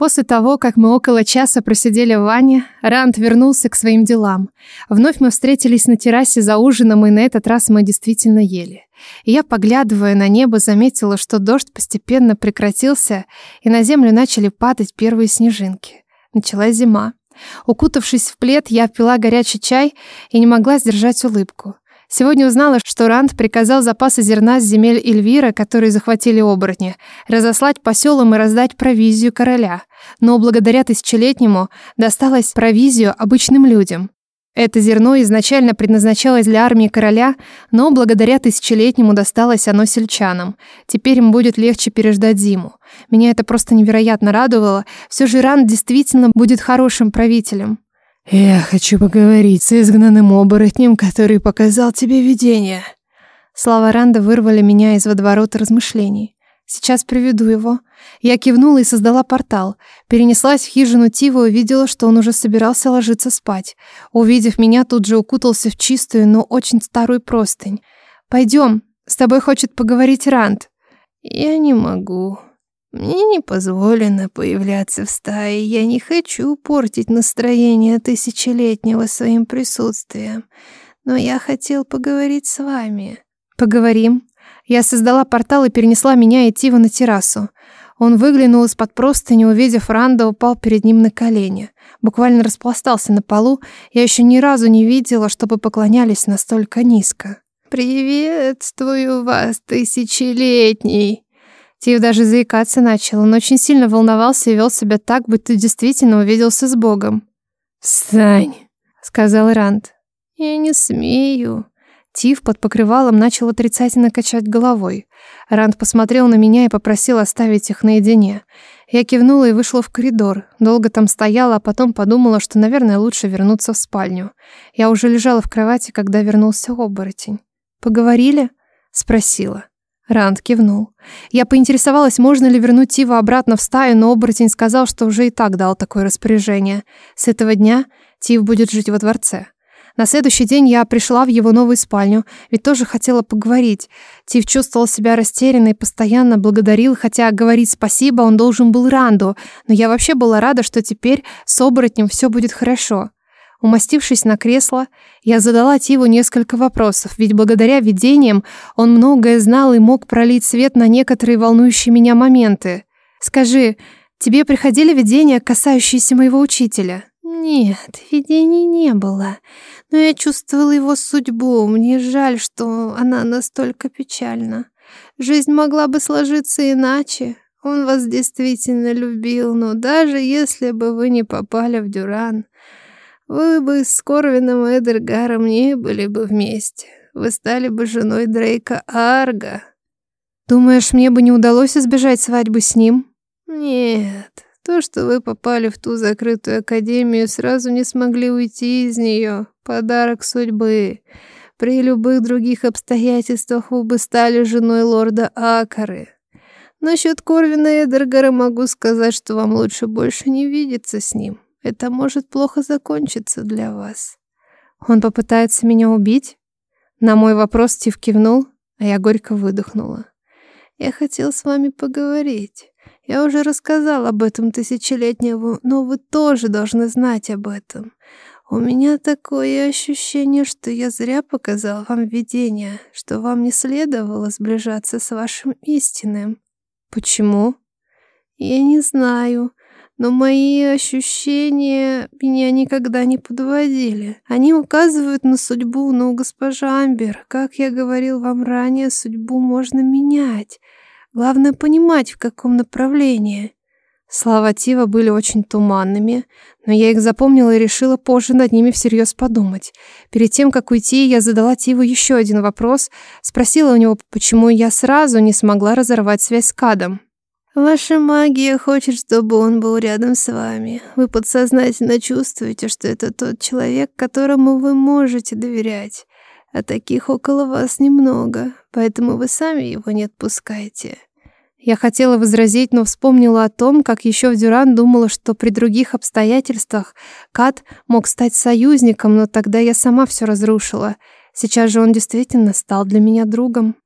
После того, как мы около часа просидели в ванне, Ранд вернулся к своим делам. Вновь мы встретились на террасе за ужином, и на этот раз мы действительно ели. И я, поглядывая на небо, заметила, что дождь постепенно прекратился, и на землю начали падать первые снежинки. Началась зима. Укутавшись в плед, я пила горячий чай и не могла сдержать улыбку. Сегодня узнала, что Ранд приказал запасы зерна с земель Эльвира, которые захватили оборотни, разослать по селам и раздать провизию короля. Но благодаря тысячелетнему досталось провизию обычным людям. Это зерно изначально предназначалось для армии короля, но благодаря тысячелетнему досталось оно сельчанам. Теперь им будет легче переждать зиму. Меня это просто невероятно радовало. Все же Ранд действительно будет хорошим правителем. «Я хочу а поговорить с изгнанным оборотнем, который показал тебе видение». Слова Ранда вырвали меня из водоворота размышлений. «Сейчас приведу его». Я кивнула и создала портал. Перенеслась в хижину Тива и увидела, что он уже собирался ложиться спать. Увидев меня, тут же укутался в чистую, но очень старую простынь. «Пойдем, с тобой хочет поговорить Ранд». «Я не могу», мне не позволено появляться в стае. Я не хочу портить настроение тысячелетнего своим присутствием. Но я хотел поговорить с вами. Поговорим. Я создала портал и перенесла меня и Тива на террасу. Он выглянул из-под простыни, увидев Ранда, упал перед ним на колени. Буквально распластался на полу. Я еще ни разу не видела, чтобы поклонялись настолько низко. «Приветствую вас, тысячелетний!» Тео даже заикаться начал, он очень сильно волновался и вел себя так, будто действительно увиделся с Богом. «Встань!» — сказал Ранд. «Я не смею». Тиф под покрывалом начал отрицательно качать головой. Ранд посмотрел на меня и попросил оставить их наедине. Я кивнула и вышла в коридор. Долго там стояла, а потом подумала, что, наверное, лучше вернуться в спальню. Я уже лежала в кровати, когда вернулся оборотень. «Поговорили?» — спросила. Ранд кивнул. Я поинтересовалась, можно ли вернуть Тива обратно в стаю, но оборотень сказал, что уже и так дал такое распоряжение. С этого дня Тив будет жить во дворце. На следующий день я пришла в его новую спальню, ведь тоже хотела поговорить. Тив чувствовал себя растерянной, постоянно благодарил, хотя говорить спасибо он должен был Ранду, но я вообще была рада, что теперь с оборотнем все будет хорошо. Умастившись на кресло, я задала Тиву несколько вопросов, ведь благодаря видениям он многое знал и мог пролить свет на некоторые волнующие меня моменты. «Скажи, тебе приходили видения, касающиеся моего учителя?» «Нет, видений не было, но я чувствовала его судьбу. Мне жаль, что она настолько печальна. Жизнь могла бы сложиться иначе. Он вас действительно любил, но даже если бы вы не попали в Дюран...» Вы бы с Корвином и Эдергаром не были бы вместе. Вы стали бы женой Дрейка Арга. Думаешь, мне бы не удалось избежать свадьбы с ним? Нет. То, что вы попали в ту закрытую академию, сразу не смогли уйти из нее. Подарок судьбы. При любых других обстоятельствах вы бы стали женой лорда Акары. Насчет Корвина и Эдергара могу сказать, что вам лучше больше не видеться с ним. Это может плохо закончиться для вас. Он попытается меня убить? На мой вопрос Стив кивнул, а я горько выдохнула. Я хотел с вами поговорить. Я уже рассказал об этом тысячелетнему, но вы тоже должны знать об этом. У меня такое ощущение, что я зря показал вам видение, что вам не следовало сближаться с вашим истинным. Почему? Я не знаю но мои ощущения меня никогда не подводили. Они указывают на судьбу, но, госпожа Амбер, как я говорил вам ранее, судьбу можно менять. Главное понимать, в каком направлении. Слова Тива были очень туманными, но я их запомнила и решила позже над ними всерьез подумать. Перед тем, как уйти, я задала Тиву еще один вопрос, спросила у него, почему я сразу не смогла разорвать связь с Кадом. Ваша магия хочет, чтобы он был рядом с вами. Вы подсознательно чувствуете, что это тот человек, которому вы можете доверять. А таких около вас немного, поэтому вы сами его не отпускаете. Я хотела возразить, но вспомнила о том, как еще в Дюран думала, что при других обстоятельствах Кат мог стать союзником, но тогда я сама все разрушила. Сейчас же он действительно стал для меня другом.